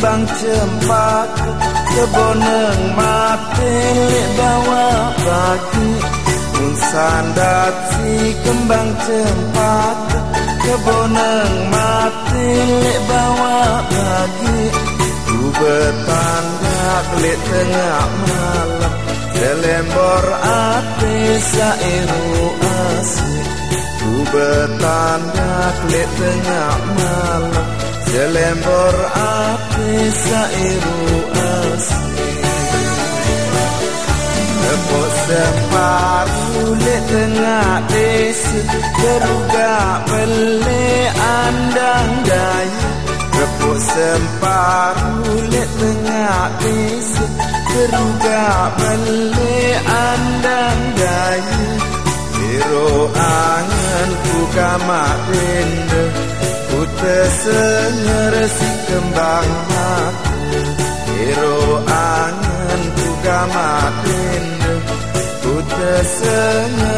kembang cempaka keboneng mati lek bawa pagi mun sandat si kembang cempaka keboneng mati lek bawa pagi ku bertanda lek tengah malam selembor ati sairu asik ku bertanda lek tengah malam Selembor api sairu asli Lepuk separuh le tengah desa Teruga beli andang daya Lepuk separuh le tengah desa Teruga beli andang daya Biro angan ku kamak dinda tersenger si kembang mata Hero angan buka matin Ku tersenger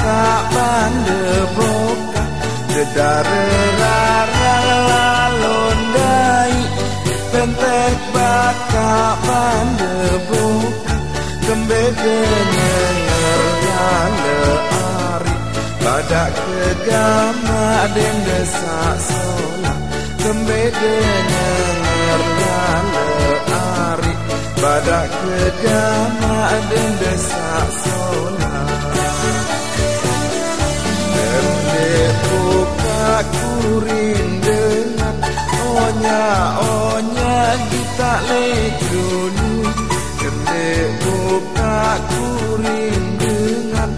baka bande boka Gedare rarang lalondai bentek baka bande boka Kembede nyenger yale ari Badak kegama den desak sola Kembede nyenger yale ari Badak kegama den desak sola nya o nya kita le dulu kende buka ku rindu ngat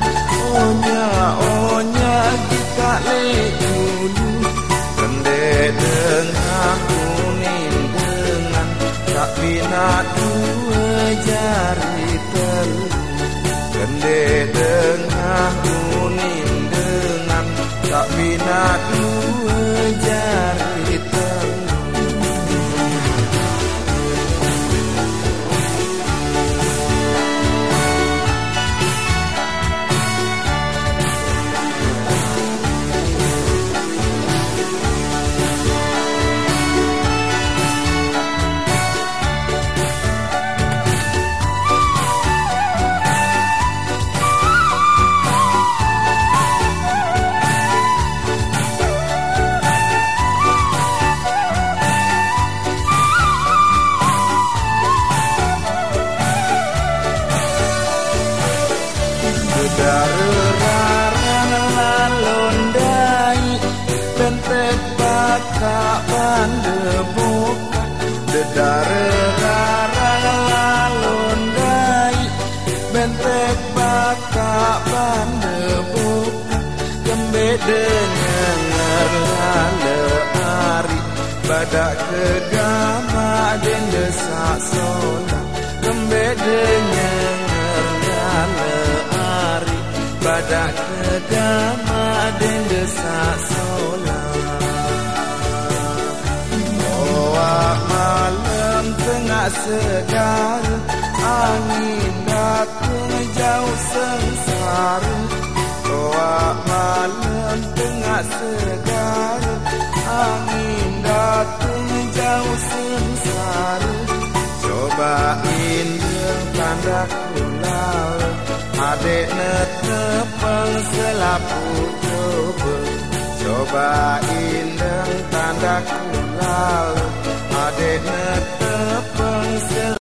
o nya o nya kita le dulu kende dengan kuning dengan tak bina dua jari telu kende dengan kuning dengan tak bina dua lalondai bentek baka bande boka dedare rarang lalondai bentek baka bande boka kembede nyenger lale ari badak kegama den desak ibadah kedama kegama den desak solat Oak malam tengah segar angin datang jauh sengsara. Toa malam tengah segar Angin datang jauh sengsara. Coba adik netepeng selapu coba coba indeng tandaku lalu adik netepeng